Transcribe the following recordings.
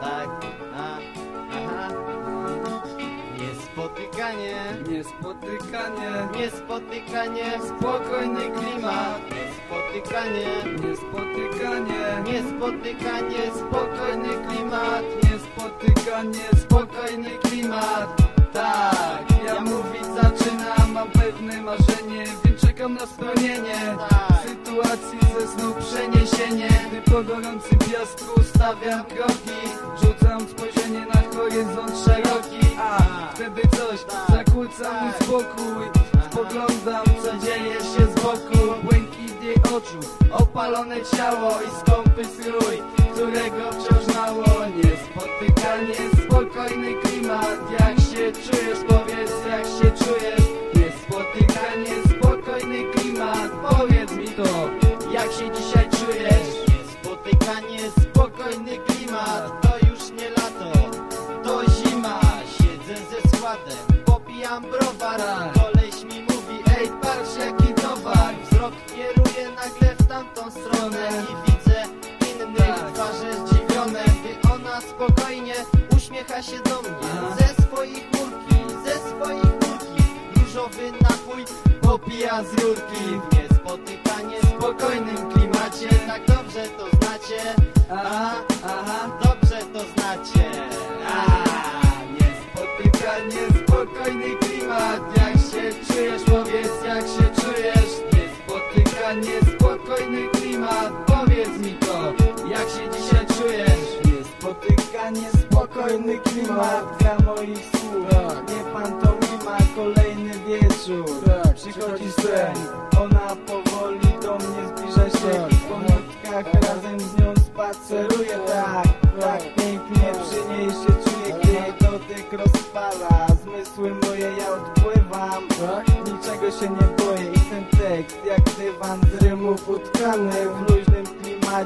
tak, a, aha. Niespotykanie, Niespotykanie, niespotykanie, spokojny klimat. Niespotykanie, niespotykanie, niespotykanie, spokojny klimat. niespotykanie, Spokojny klimat, tak, Ja mówić zaczynam, mam pewne marzenie Więc czekam na spełnienie. Tak. Sytuacji ze snu przeniesienie. Gdy po gorącym piasku stawiam kroki Rzucam spojrzenie na horyzont szeroki. A wtedy coś zakłóca mój spokój. Spoglądam co dzieje się z boku. Błękit jej oczu, opalone ciało I skąpy strój, którego Wzrok kieruje nagle w tamtą stronę i widzę innych Tak. twarze zdziwione. Gdy ona spokojnie uśmiecha się do mnie ze swojej chmurki, ze swojej chmurki. Różowy napój popija z rurki. Niespotykanie, spokojnym klimacie. Tak dobrze to znacie. Aha, aha Dobrze to znacie. Niespotykanie, spokojny klimat. Powiedz mi to, jak się dzisiaj czujesz? Niespotykanie, spokojny klimat. Gra moich słów, nie pantomima Kolejny wieczór, Tak, przychodzi sen. Ona powoli do mnie zbliża się. I po nutkach razem z nią spaceruję Tak, tak pięknie przy niej się czuję Gdy jej dotyk rozpala. Zmysły moje ja odpływam. Niczego się nie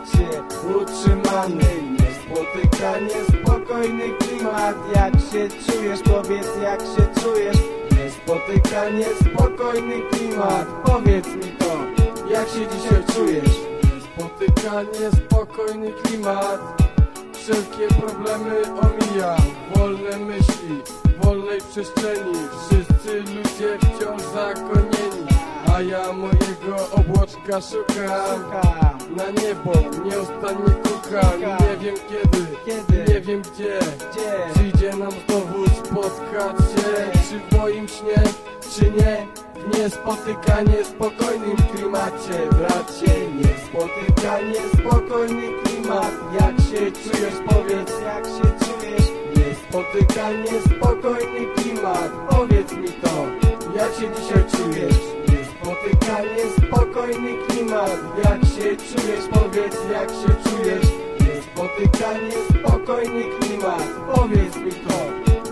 klimacie utrzymany Niespotykanie, spokojny klimat. Jak się czujesz, powiedz jak się czujesz? Niespotykanie, spokojny klimat. Powiedz mi to, jak się dzisiaj czujesz? Spotykanie, spokojny klimat. Wszelkie problemy omijam. Wolne myśli, wolnej przestrzeni. Wszyscy ludzie wciąż zakonieni A ja mojego Szukam, Na niebo nieustannie kukam Nie wiem kiedy, Kiedy? nie wiem gdzie. Gdzie? Przyjdzie nam znowu spotkać się. Czy w moim śnie, czy nie? W niespotykanie, spokojnym klimacie. Bracie, Niespotykanie, spokojny klimat Jak się czujesz, powiedz. Jak się czujesz? Niespotykanie, spokojny klimat. Powiedz mi to, jak się dzisiaj czujesz Niespotykanie, spokojny klimat. Jak się czujesz, powiedz jak się czujesz? Niespotykanie, spokojny klimat. Powiedz mi to,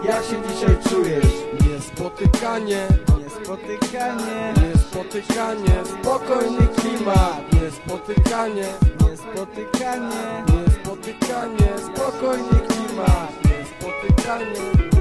jak się dzisiaj czujesz? Niespotykanie, Niespotykanie, niespotykanie Spokojny klimat. Niespotykanie, niespotykanie niespotykanie Spokojny klimat. Niespotykanie